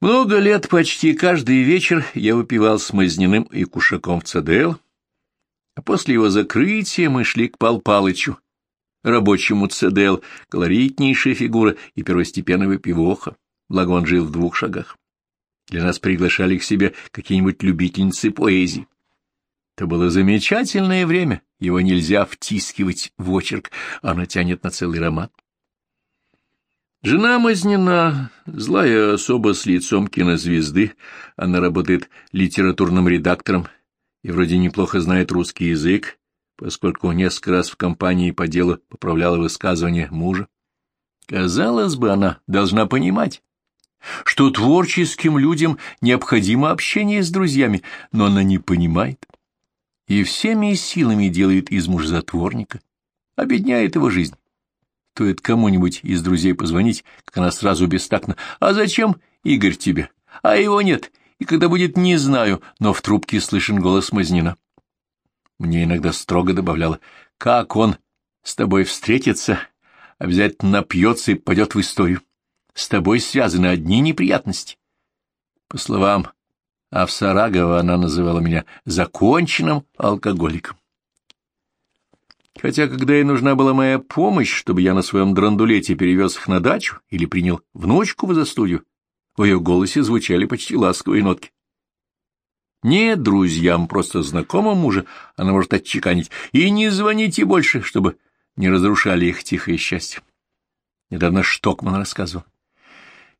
Много лет почти каждый вечер я выпивал с Мазниным и Кушаком в ЦДЛ, а после его закрытия мы шли к Пал Палычу, рабочему ЦДЛ, колоритнейшая фигура и первостепенная выпивоха, благо он жил в двух шагах. Для нас приглашали к себе какие-нибудь любительницы поэзии. Это было замечательное время, его нельзя втискивать в очерк, оно тянет на целый роман. Жена Мазнина, злая особа с лицом кинозвезды, она работает литературным редактором и вроде неплохо знает русский язык, поскольку несколько раз в компании по делу поправляла высказывания мужа. Казалось бы, она должна понимать, что творческим людям необходимо общение с друзьями, но она не понимает и всеми силами делает из мужа затворника, обедняет его жизнь. Стоит кому-нибудь из друзей позвонить, как она сразу бестактно. «А зачем Игорь тебе? А его нет, и когда будет, не знаю», но в трубке слышен голос Мазнина. Мне иногда строго добавляла, «Как он с тобой встретится, обязательно напьется и пойдет в историю. С тобой связаны одни неприятности». По словам Авсарагова, она называла меня законченным алкоголиком. Хотя, когда ей нужна была моя помощь, чтобы я на своем драндулете перевез их на дачу или принял внучку в застудию, в ее голосе звучали почти ласковые нотки. Нет, друзьям, просто знакомым мужа она может отчеканить. И не звоните больше, чтобы не разрушали их тихое счастье. Недавно Штокман рассказывал.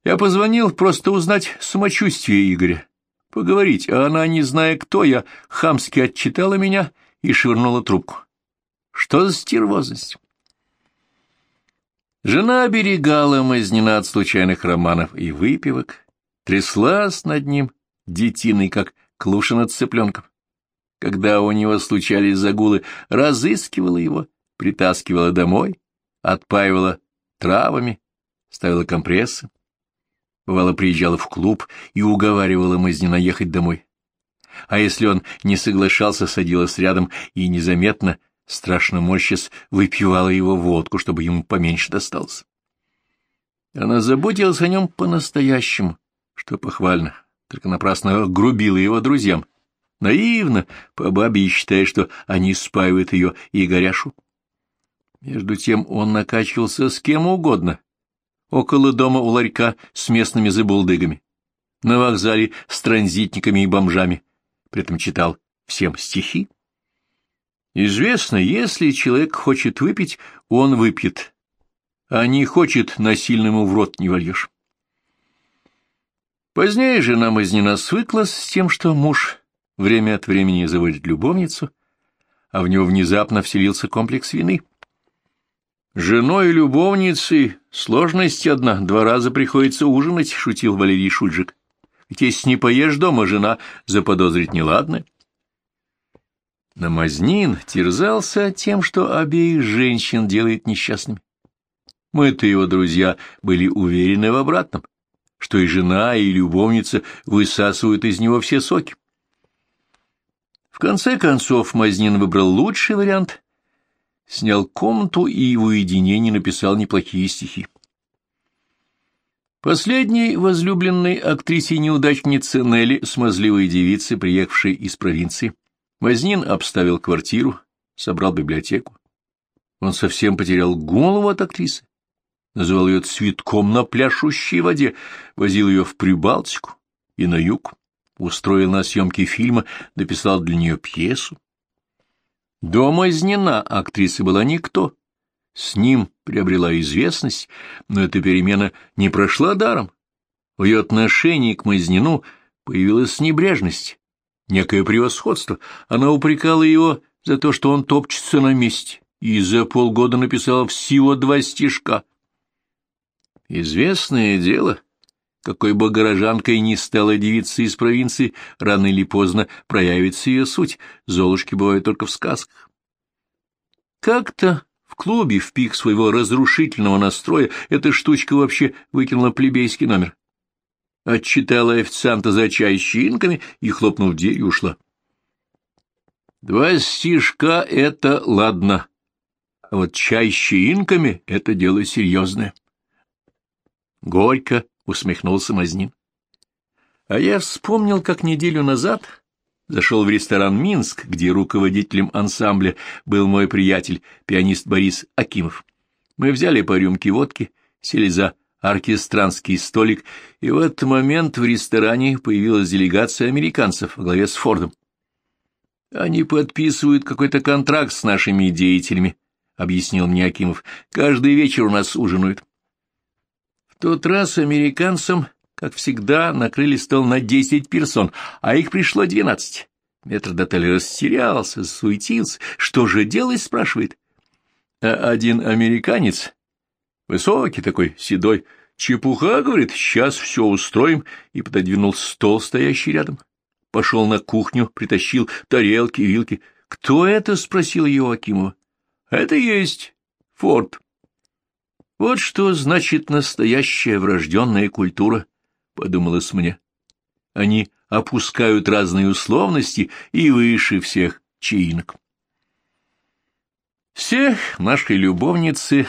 Я позвонил просто узнать самочувствие Игоря. Поговорить, а она, не зная кто я, хамски отчитала меня и швырнула трубку. Что за стервозность? Жена оберегала Мазнина от случайных романов и выпивок, тряслась над ним детиной, как клуша над цыпленком. Когда у него случались загулы, разыскивала его, притаскивала домой, отпаивала травами, ставила компрессы. Бывало, приезжала в клуб и уговаривала Мазнина ехать домой. А если он не соглашался, садилась рядом и незаметно страшно морщась, выпивала его водку, чтобы ему поменьше досталось. Она заботилась о нем по-настоящему, что похвально, только напрасно грубила его друзьям. Наивно, по бабе считая, что они спаивают ее и горяшу. Между тем он накачивался с кем угодно. Около дома у ларька с местными забулдыгами. На вокзале с транзитниками и бомжами. При этом читал всем стихи. Известно, если человек хочет выпить, он выпьет, а не хочет, насильно ему в рот не вольешь. Позднее жена Мазнина свыклась с тем, что муж время от времени заводит любовницу, а в него внезапно вселился комплекс вины. «Женой и любовницей сложность одна, два раза приходится ужинать», — шутил Валерий Шульжик. «Ведь если не поешь дома, жена заподозрит неладное». Намазнин терзался тем, что обеих женщин делает несчастными. Мы-то его друзья были уверены в обратном, что и жена, и любовница высасывают из него все соки. В конце концов Мазнин выбрал лучший вариант, снял комнату и в уединении написал неплохие стихи. Последней возлюбленной актрисе-неудачнице Нелли, смазливой девице, приехавшей из провинции, Мазнин обставил квартиру, собрал библиотеку. Он совсем потерял голову от актрисы. Называл ее цветком на пляшущей воде, возил ее в Прибалтику и на юг, устроил на съемки фильма, дописал для нее пьесу. До Мазнина актриса была никто. С ним приобрела известность, но эта перемена не прошла даром. В ее отношении к Мазнину появилась небрежность, некое превосходство. Она упрекала его за то, что он топчется на месте, и за полгода написала всего два стишка. Известное дело, какой бы горожанкой ни стала девица из провинции, рано или поздно проявится ее суть, золушки бывают только в сказках. Как-то в клубе в пик своего разрушительного настроя эта штучка вообще выкинула плебейский номер отчитала официанта за чай щинками и, хлопнув дверью, ушла. Два стишка — это ладно, а вот чай щинками — это дело серьезное. Горько усмехнулся Мазнин. А я вспомнил, как неделю назад зашел в ресторан «Минск», где руководителем ансамбля был мой приятель, пианист Борис Акимов. Мы взяли по рюмке водки, сели за оркестранский столик, и в этот момент в ресторане появилась делегация американцев во главе с Фордом. Они подписывают какой-то контракт с нашими деятелями, — объяснил мне Акимов. Каждый вечер у нас ужинают. В тот раз американцам как всегда, накрыли стол на десять персон, а их пришло двенадцать. Метрдотель растерялся, суетился. Что же делать, спрашивает. А один американец, высокий такой, седой, чепуха, говорит, сейчас все устроим, и пододвинул стол, стоящий рядом. Пошел на кухню, притащил тарелки, вилки. «Кто это?» — спросил его Акимова. «Это есть Форд». Вот что значит настоящая врожденная культура подумалось мне. Они опускают разные условности и выше всех чаинок. Все наши любовницы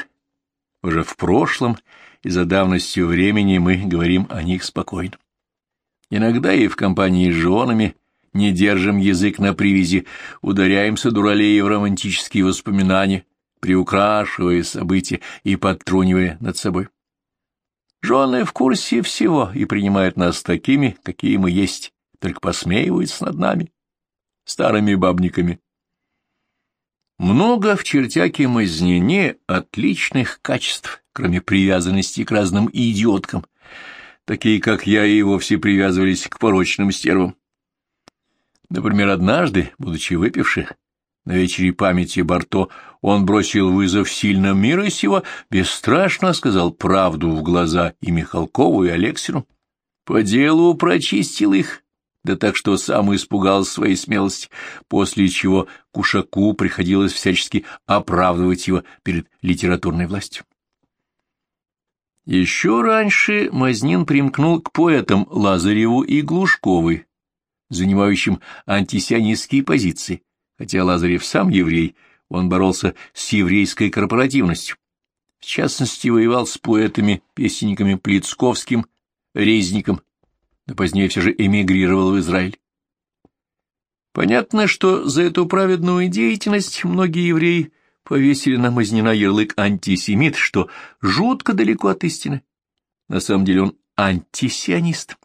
уже в прошлом, и за давностью времени мы говорим о них спокойно. Иногда и в компании с женами не держим язык на привязи, ударяемся дуралея в романтические воспоминания, приукрашивая события и подтрунивая над собой. Жены в курсе всего и принимают нас такими, какие мы есть, только посмеиваются над нами, старыми бабниками. Много в чертяке Мазнине отличных качеств, кроме привязанности к разным идиоткам. Такие, как я, и вовсе привязывались к порочным стервам. Например, однажды, будучи выпивши, на вечере памяти Барто он бросил вызов сильным мира сего, бесстрашно сказал правду в глаза и Михалкову, и Алексину. По делу прочистил их, да так что сам испугался своей смелости, после чего Кушаку приходилось всячески оправдывать его перед литературной властью. Еще раньше Мазнин примкнул к поэтам Лазареву и Глушковой, занимающим антисионистские позиции, Хотя Лазарев сам еврей, он боролся с еврейской корпоративностью. В частности, воевал с поэтами-песенниками Плицковским, Резником, но позднее все же эмигрировал в Израиль. Понятно, что за эту праведную деятельность многие евреи повесили на Мазнина ярлык антисемит, что жутко далеко от истины. На самом деле он антисионист.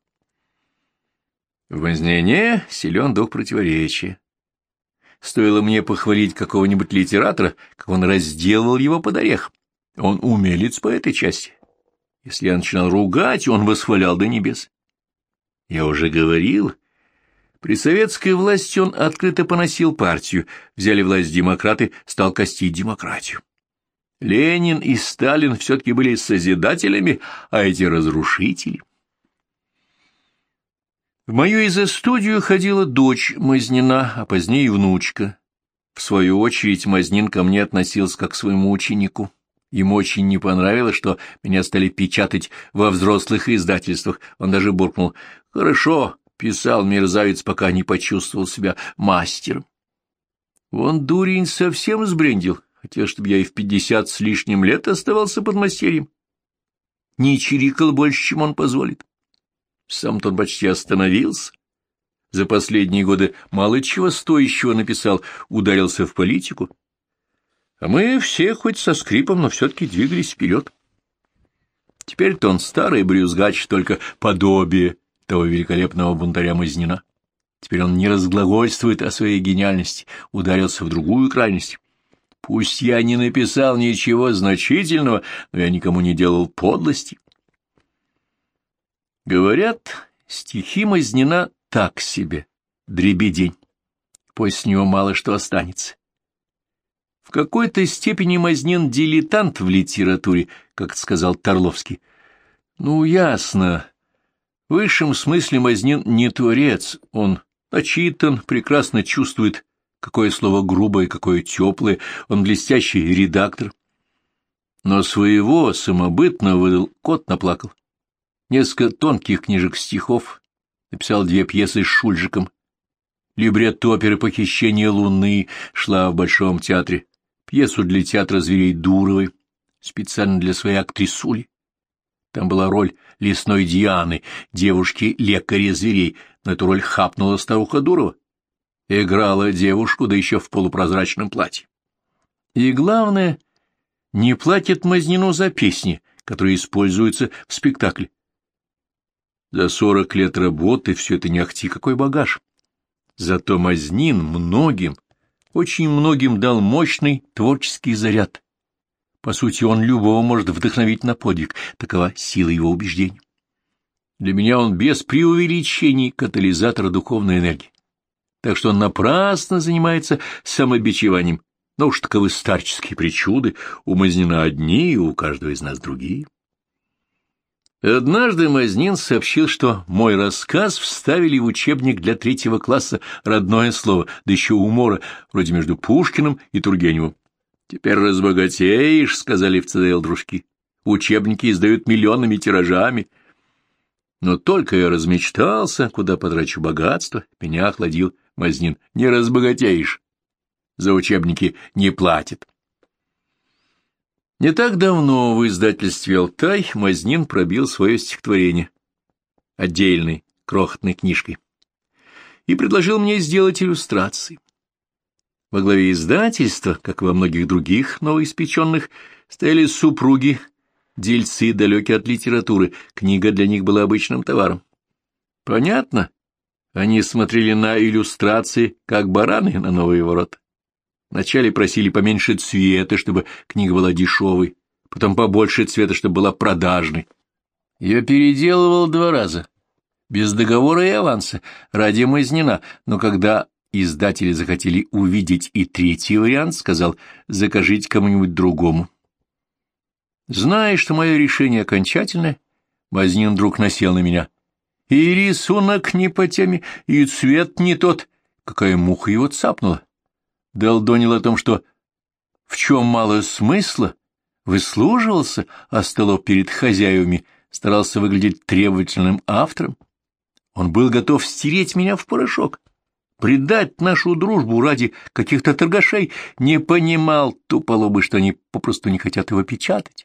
В Мазнине силен дух противоречия. Стоило мне похвалить какого-нибудь литератора, как он разделывал его под орех. Он умелец по этой части. Если я начинал ругать, он восхвалял до небес. Я уже говорил, при советской власти он открыто поносил партию, взяли власть демократы, стал костить демократию. Ленин и Сталин все-таки были созидателями, а эти разрушители — в мою изо-студию ходила дочь Мазнина, а позднее внучка. В свою очередь Мазнин ко мне относился как к своему ученику. Ему очень не понравилось, что меня стали печатать во взрослых издательствах. Он даже буркнул «Хорошо», писал мерзавец, пока не почувствовал себя мастером. Он, дурень, совсем сбрендил, хотел, чтобы я и в пятьдесят с лишним лет оставался под мастерьем. Не чирикал больше, чем он позволит. Сам-то он почти остановился. За последние годы мало чего стоящего написал, ударился в политику. А мы все хоть со скрипом, но все-таки двигались вперед. Теперь-то он старый брюзгач, только подобие того великолепного бунтаря Мазнина. Теперь он не разглагольствует о своей гениальности, ударился в другую крайность. Пусть я не написал ничего значительного, но я никому не делал подлости. Говорят, стихи Мазнина так себе, дребедень. После него мало что останется. В какой-то степени Мазнин дилетант в литературе, как сказал Торловский. Ну, ясно. В высшем смысле Мазнин не творец, он начитан, прекрасно чувствует, какое слово грубое, какое теплое, он блестящий редактор. Но своего самобытно выдал, кот наплакал несколько тонких книжек стихов, написал две пьесы с Шульжиком. Либретто оперы «Похищение Луны» шла в Большом театре, пьесу для театра зверей Дуровой, специально для своей актрисули. Там была роль лесной Дианы, девушки-лекаря зверей, но эту роль хапнула старуха Дурова. Играла девушку, да еще в полупрозрачном платье. И главное, не платит Мазнину за песни, которые используются в спектакле. За сорок лет работы все это не ахти какой багаж. Зато Мазнин многим, очень многим дал мощный творческий заряд. По сути, он любого может вдохновить на подвиг, такова сила его убеждений. Для меня он без преувеличений катализатор духовной энергии. Так что он напрасно занимается самобичеванием, но уж таковы старческие причуды, Мазнина одни, и у каждого из нас другие. Однажды Мазнин сообщил, что мой рассказ вставили в учебник для третьего класса родное слово, да еще умора, вроде между Пушкиным и Тургеневым. «Теперь разбогатеешь», — сказали в ЦДЛ дружки. «Учебники издают миллионными тиражами». Но только я размечтался, куда потрачу богатство, меня охладил Мазнин. «Не разбогатеешь, за учебники не платят. Не так давно в издательстве «Алтай» Мазнин пробил свое стихотворение отдельной, крохотной книжкой и предложил мне сделать иллюстрации. Во главе издательства, как во многих других новоиспеченных, стояли супруги, дельцы, далекие от литературы, книга для них была обычным товаром. Понятно, они смотрели на иллюстрации, как бараны на новые ворота. Вначале просили поменьше цвета, чтобы книга была дешевой, потом побольше цвета, чтобы была продажной. Я переделывал два раза, без договора и аванса, ради Мазнина, но когда издатели захотели увидеть и третий вариант, сказал, закажите кому-нибудь другому. Зная, что мое решение окончательное, Мазнин вдруг насел на меня. И рисунок не по теме, и цвет не тот. Какая муха его цапнула долдонил о том, что в чем мало смысла, выслуживался, а столов перед хозяевами старался выглядеть требовательным автором. Он был готов стереть меня в порошок, предать нашу дружбу ради каких-то торгашей, не понимал туполобы, что они попросту не хотят его печатать.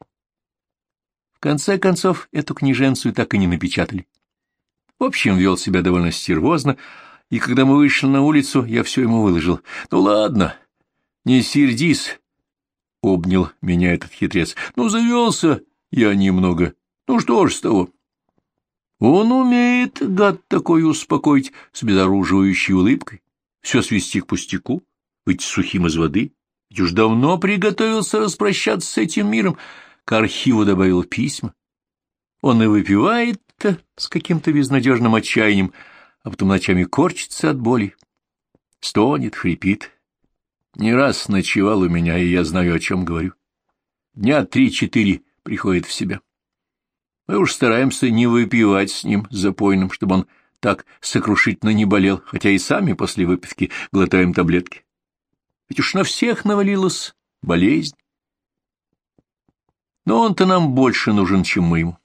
В конце концов, эту книженцию так и не напечатали. В общем, вел себя довольно стервозно, и когда мы вышли на улицу, я все ему выложил. Ну ладно, не сердись, — обнял меня этот хитрец. Ну, завелся я немного. Ну что ж с того? Он умеет, гад такой, успокоить с безоруживающей улыбкой, все свести к пустяку, быть сухим из воды. Ведь уж давно приготовился распрощаться с этим миром, к архиву добавил письма. Он и выпивает-то с каким-то безнадежным отчаянием, — а потом ночами корчится от боли. Стонет, хрипит. Не раз ночевал у меня, и я знаю, о чем говорю. Дня три-четыре приходит в себя. Мы уж стараемся не выпивать с ним запойным, чтобы он так сокрушительно не болел, хотя и сами после выпивки глотаем таблетки. Ведь уж на всех навалилась болезнь. Но он-то нам больше нужен, чем мы ему.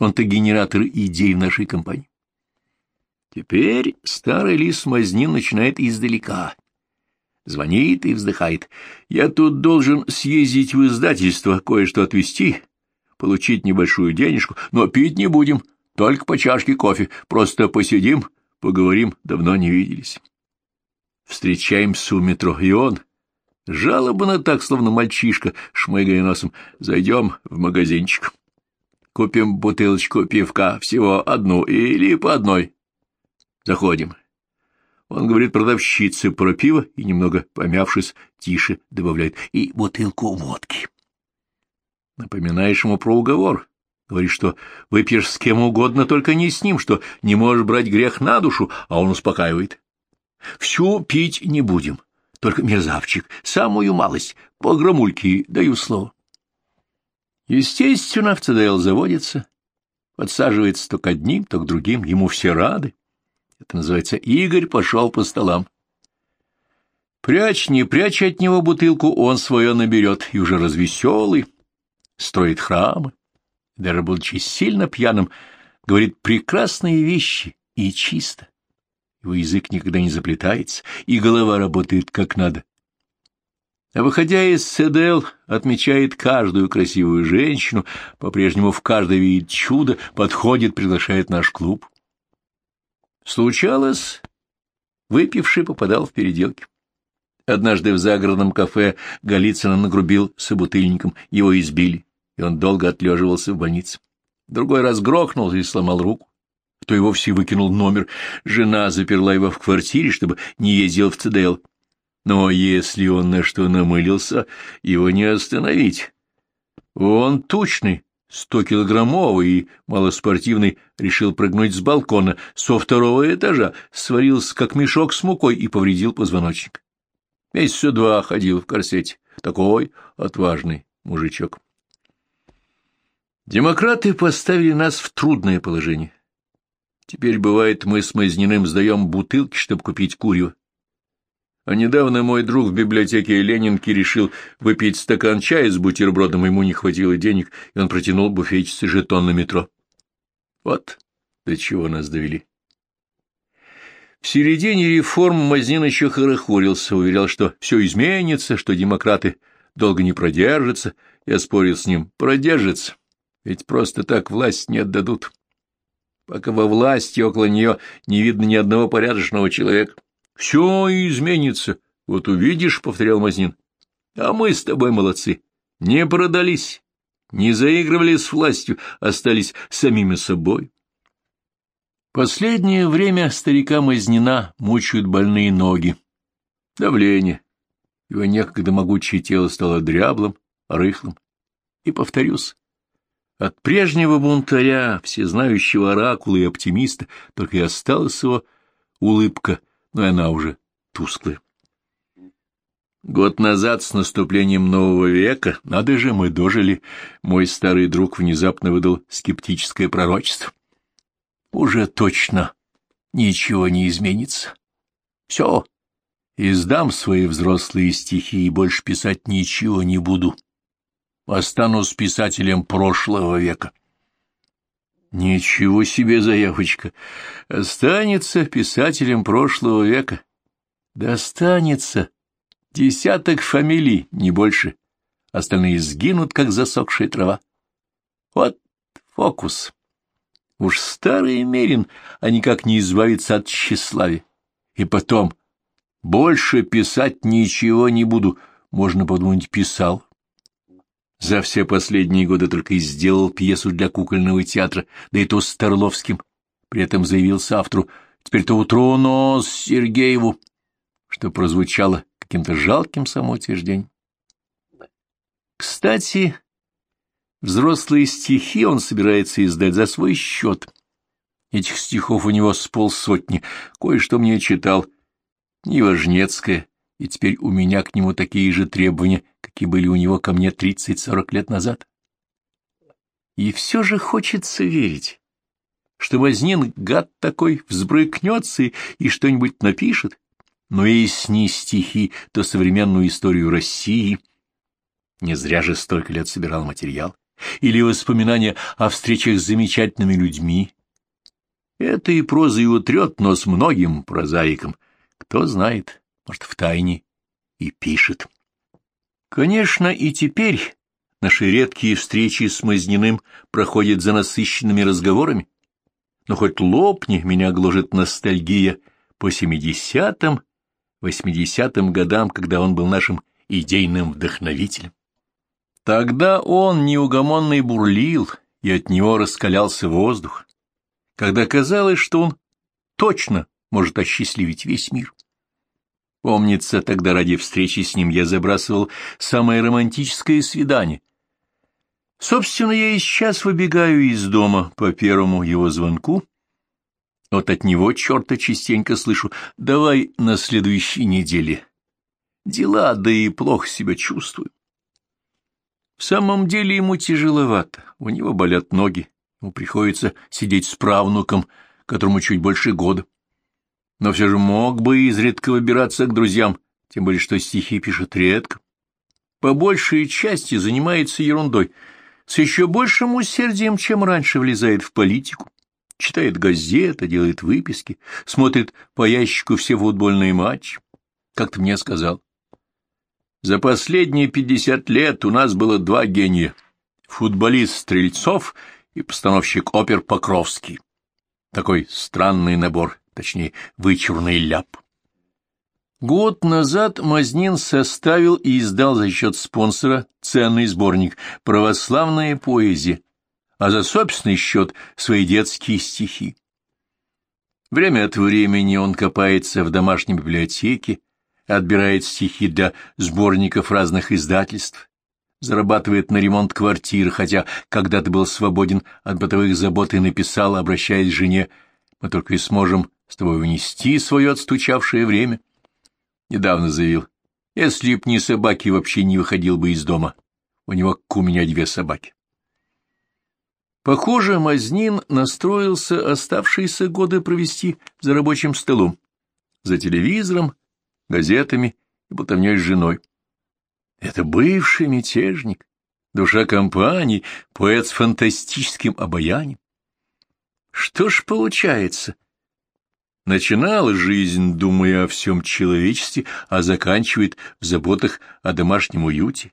Он-то генератор идей в нашей компании. Теперь старый лис Мазнин начинает издалека. Звонит и вздыхает. Я тут должен съездить в издательство, кое-что отвезти, получить небольшую денежку, но пить не будем, только по чашке кофе. Просто посидим, поговорим, давно не виделись. Встречаемся у метро, и он, жалобно так, словно мальчишка, шмыгая носом, зайдем в магазинчик. Купим бутылочку пивка, всего одну или по одной, Заходим. Он говорит продавщице про пиво и, немного помявшись, тише добавляет «и бутылку водки». Напоминаешь ему про уговор. Говоришь, что выпьешь с кем угодно, только не с ним, что не можешь брать грех на душу, а он успокаивает. Всю пить не будем, только мерзавчик, самую малость, по громульке, даю слово. Естественно, в ЦДЛ заводится, подсаживается то к одним, то к другим, ему все рады. Это называется «Игорь пошел по столам». Прячь, не прячь от него бутылку, он свое наберет, и уже развеселый, строит храмы. Даже будучи сильно пьяным, говорит прекрасные вещи и чисто. Его язык никогда не заплетается, и голова работает как надо. а выходя из СДЛ, отмечает каждую красивую женщину, по-прежнему в каждой видит чудо, подходит, приглашает наш клуб. Случалось, выпивший попадал в переделки. Однажды в загородном кафе Голицына нагрубил собутыльником, его избили, и он долго отлеживался в больнице. Другой раз грохнул и сломал руку. То и вовсе выкинул номер. Жена заперла его в квартире, чтобы не ездил в ЦДЛ. Но если он на что намылился, его не остановить. Он тучный, стокилограммовый и малоспортивный, решил прыгнуть с балкона со второго этажа, сварился как мешок с мукой и повредил позвоночник. Месяца два ходил в корсете. Такой отважный мужичок. Демократы поставили нас в трудное положение. Теперь, бывает, мы с Мазниным сдаем бутылки, чтобы купить курью. А недавно мой друг в библиотеке Ленинки решил выпить стакан чая с бутербродом, ему не хватило денег, и он протянул буфетчице жетон на метро. Вот до чего нас довели. В середине реформ Мазнин еще хорохорился, уверял, что все изменится, что демократы долго не продержатся. Я спорил с ним, продержится, ведь просто так власть не отдадут. Пока во власти около нее не видно ни одного порядочного человека. Все изменится. Вот увидишь, — повторял Мазнин. А мы с тобой молодцы. Не продались, не заигрывали с властью, остались самими собой. Последнее время старика Мазнина мучают больные ноги. Давление. Его некогда могучее тело стало дряблым, рыхлым. И, повторюсь, от прежнего бунтаря, всезнающего оракула и оптимиста, только и осталась его улыбка но она уже тусклая. Год назад, с наступлением нового века, надо же, мы дожили, мой старый друг внезапно выдал скептическое пророчество. Уже точно ничего не изменится. Все, издам свои взрослые стихи и больше писать ничего не буду. Останусь писателем прошлого века. Ничего себе заявочка! Останется писателем прошлого века. Достанется десяток фамилий, не больше. Остальные сгинут, как засохшая трава. Вот фокус. Уж старый мерин, а никак не избавиться от тщеславия. И потом, больше писать ничего не буду. Можно подумать, писал. За все последние годы только и сделал пьесу для кукольного театра, да и то с Торловским. При этом заявился автору «Теперь-то утро нос Сергееву», что прозвучало каким-то жалким самоутверждением. Кстати, взрослые стихи он собирается издать за свой счет. Этих стихов у него с полсотни, кое-что мне читал. Неважнецкое, и теперь у меня к нему такие же требования, какие были у него ко мне тридцать-сорок лет назад. И все же хочется верить, что Вознин, гад такой, взбрыкнется и, и что-нибудь напишет, но если не стихи, то современную историю России. Не зря же столько лет собирал материал. Или воспоминания о встречах с замечательными людьми. Это и проза и утрет нос многим прозаикам. Кто знает, может, в тайне и пишет. Конечно, и теперь наши редкие встречи с Мазниным проходят за насыщенными разговорами, но хоть лопни, меня гложет ностальгия по семидесятым, восьмидесятым годам, когда он был нашим идейным вдохновителем. Тогда он неугомонный бурлил, и от него раскалялся воздух, когда казалось, что он точно может осчастливить весь мир. Помнится, тогда ради встречи с ним я забрасывал самое романтическое свидание. Собственно, я и сейчас выбегаю из дома по первому его звонку. Вот от него черта частенько слышу «давай на следующей неделе». Дела, да и плохо себя чувствую. В самом деле ему тяжеловато, у него болят ноги, ему приходится сидеть с правнуком, которому чуть больше года но все же мог бы изредка выбираться к друзьям, тем более что стихи пишет редко. По большей части занимается ерундой, с еще большим усердием, чем раньше влезает в политику, читает газеты, делает выписки, смотрит по ящику все футбольные матчи, как ты мне сказал. За последние пятьдесят лет у нас было два гения — футболист Стрельцов и постановщик опер Покровский. Такой странный набор, точнее, вычурный ляп. Год назад Мазнин составил и издал за счет спонсора ценный сборник «Православная поэзия», а за собственный счет свои детские стихи. Время от времени он копается в домашней библиотеке, отбирает стихи для сборников разных издательств, зарабатывает на ремонт квартир, хотя когда-то был свободен от бытовых забот и написал, обращаясь к жене, «Мы только и сможем с тобой унести свое отстучавшее время». Недавно заявил, «Если б не собаки, вообще не выходил бы из дома. У него, как у меня, две собаки». Похоже, Мазнин настроился оставшиеся годы провести за рабочим столом, за телевизором, газетами и болтовней с женой. Это бывший мятежник, душа компании, поэт с фантастическим обаянием. Что ж получается? Начинал жизнь, думая о всем человечестве, а заканчивает в заботах о домашнем уюте.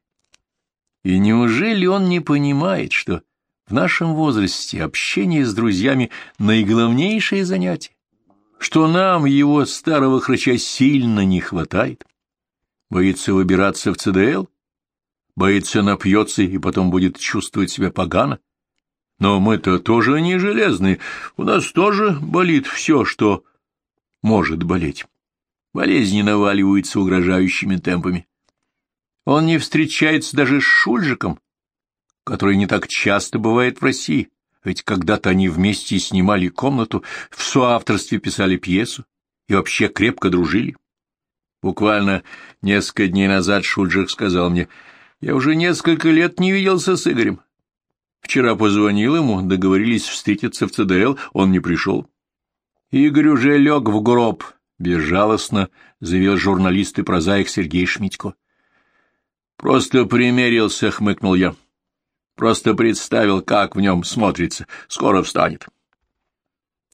И неужели он не понимает, что в нашем возрасте общение с друзьями — наиглавнейшее занятие? что нам его старого хрыча сильно не хватает. Боится выбираться в ЦДЛ, боится напьется и потом будет чувствовать себя погано. Но мы-то тоже не железные, у нас тоже болит все, что может болеть. Болезни наваливаются угрожающими темпами. Он не встречается даже с Шульжиком, который не так часто бывает в России. Ведь когда-то они вместе снимали комнату, в соавторстве писали пьесу и вообще крепко дружили. Буквально несколько дней назад Шульджик сказал мне, «Я уже несколько лет не виделся с Игорем. Вчера позвонил ему, договорились встретиться в ЦДЛ, он не пришел. Игорь уже лег в гроб», — безжалостно заявил журналист и прозаик Сергей Шмитько. «Просто примерился», — хмыкнул я. Просто представил, как в нем смотрится. Скоро встанет.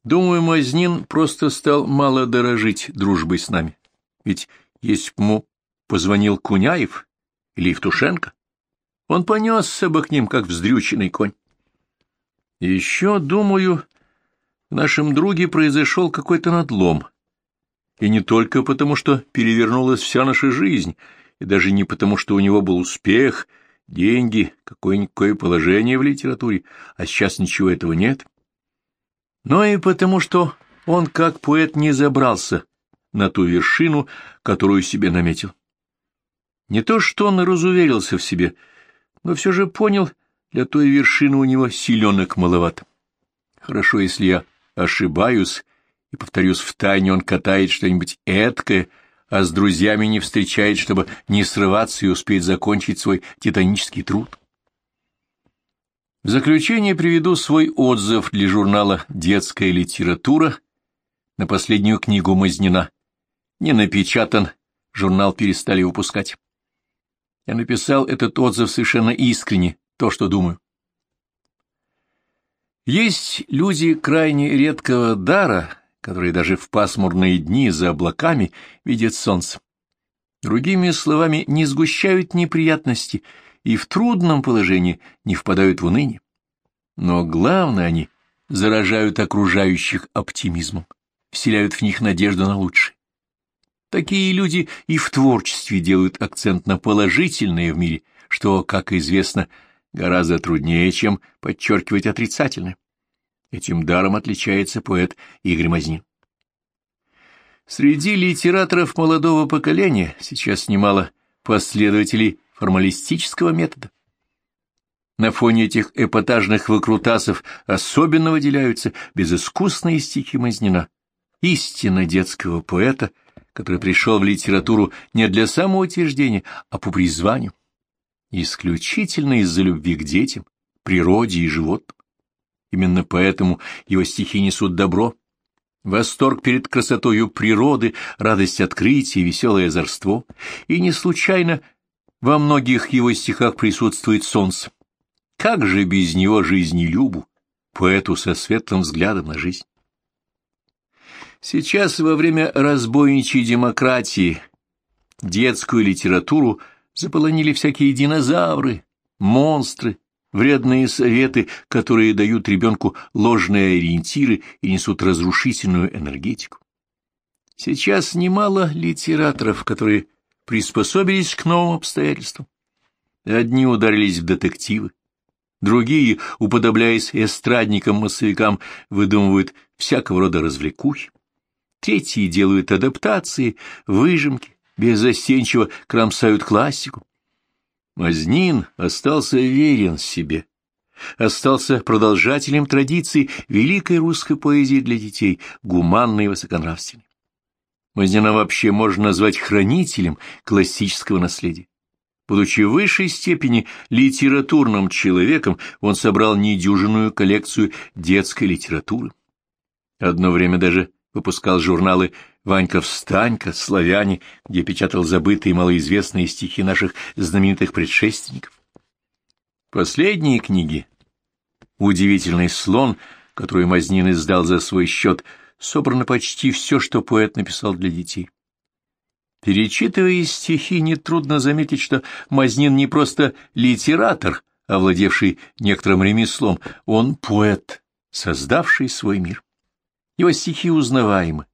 Думаю, Мазнин просто стал мало дорожить дружбой с нами. Ведь если б ему позвонил Куняев или Евтушенко, он понесся бы к ним, как вздрюченный конь. Еще, думаю, в нашем друге произошел какой-то надлом. И не только потому, что перевернулась вся наша жизнь, и даже не потому, что у него был успех — деньги, какое-никакое положение в литературе, а сейчас ничего этого нет. Но и потому, что он, как поэт, не забрался на ту вершину, которую себе наметил. Не то, что он разуверился в себе, но все же понял, для той вершины у него силенок маловато. Хорошо, если я ошибаюсь, и, повторюсь, в тайне он катает что-нибудь эткое, а с друзьями не встречает, чтобы не срываться и успеть закончить свой титанический труд. В заключение приведу свой отзыв для журнала «Детская литература» на последнюю книгу Мазнина. Не напечатан, журнал перестали выпускать. Я написал этот отзыв совершенно искренне, то, что думаю. Есть люди крайне редкого дара, которые даже в пасмурные дни за облаками видят солнце. Другими словами, не сгущают неприятности и в трудном положении не впадают в уныние. Но главное, они заражают окружающих оптимизмом, вселяют в них надежду на лучшее. Такие люди и в творчестве делают акцент на положительное в мире, что, как известно, гораздо труднее, чем подчеркивать отрицательное. Этим даром отличается поэт Игорь Мазнин. Среди литераторов молодого поколения сейчас немало последователей формалистического метода. На фоне этих эпатажных выкрутасов особенно выделяются безыскусные стихи Мазнина, истинно детского поэта, который пришел в литературу не для самоутверждения, а по призванию, исключительно из-за любви к детям, природе и животным. Именно поэтому его стихи несут добро, восторг перед красотою природы, радость открытия, веселое озорство, и не случайно во многих его стихах присутствует солнце. Как же без него жизни любу, поэту со светлым взглядом на жизнь? Сейчас, во время разбойничьей демократии, детскую литературу заполонили всякие динозавры, монстры, вредные советы, которые дают ребенку ложные ориентиры и несут разрушительную энергетику. Сейчас немало литераторов, которые приспособились к новым обстоятельствам. Одни ударились в детективы, другие, уподобляясь эстрадникам-массовикам, выдумывают всякого рода развлекухи, третьи делают адаптации, выжимки, беззастенчиво кромсают классику. Мазнин остался верен себе, остался продолжателем традиции великой русской поэзии для детей, гуманной и высоконравственной. Мазнина вообще можно назвать хранителем классического наследия. Будучи в высшей степени литературным человеком, он собрал недюжинную коллекцию детской литературы. Одно время даже выпускал журналы «Ванька-встанька», «Славяне», где печатал забытые малоизвестные стихи наших знаменитых предшественников. Последние книги «Удивительный слон», которую Мазнин издал за свой счет, собрано почти все, что поэт написал для детей. Перечитывая стихи, нетрудно заметить, что Мазнин не просто литератор, овладевший некоторым ремеслом, он поэт, создавший свой мир. Его стихи узнаваемы,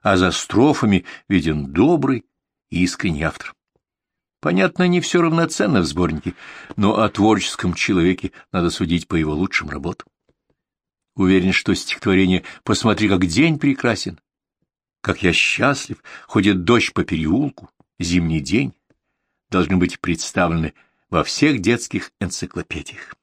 а за строфами виден добрый и искренний автор. Понятно, не все равноценно в сборнике, но о творческом человеке надо судить по его лучшим работам. Уверен, что стихотворение «Посмотри, как день прекрасен», «Как я счастлив», «Ходит дождь по переулку», «Зимний день» должны быть представлены во всех детских энциклопедиях.